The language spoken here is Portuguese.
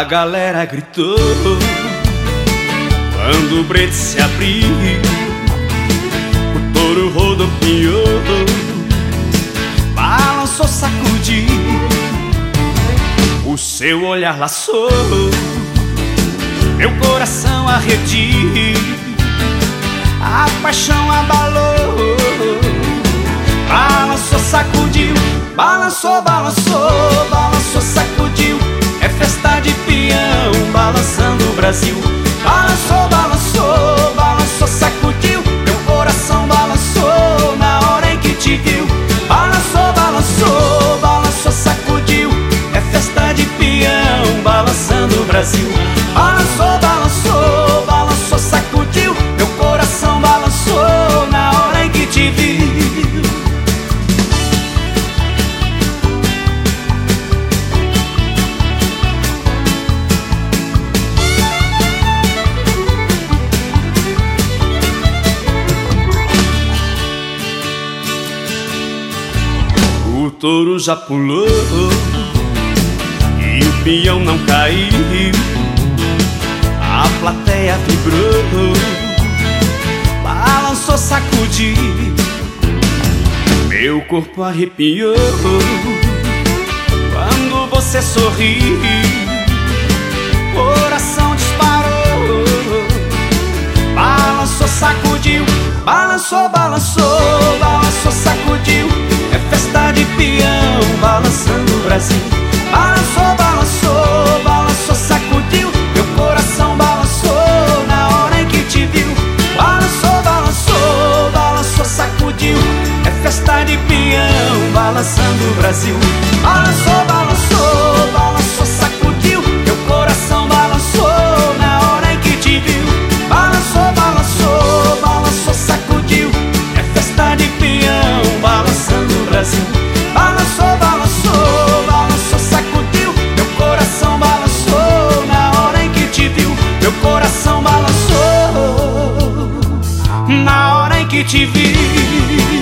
A galera gritou quando o preto se abriu. O touro rodopiou, balançou, sacudiu. O seu olhar laçou, meu coração arredio. A paixão abalou, balançou, sacudiu, balançou, balançou, Brasil. Balançou, balançou, balançou, sacudiu. Meu coração balançou na hora em que te viu. Balançou, balançou, balançou, sacudiu. É festa de peão, balançando o Brasil. Balançou, touro já pulou e o peão não caiu. A plateia vibrou, balançou, sacudiu. Meu corpo arrepiou quando você sorriu. Coração disparou, balançou, sacudiu, balançou, balançou, balançou, sacudiu. Brasil. Balançou, balançou, balançou, sacudiu. Meu coração balançou na hora em que te viu. Balançou, balançou, balançou, sacudiu. É festa de peão, balançando o Brasil. Balançou, que te vi.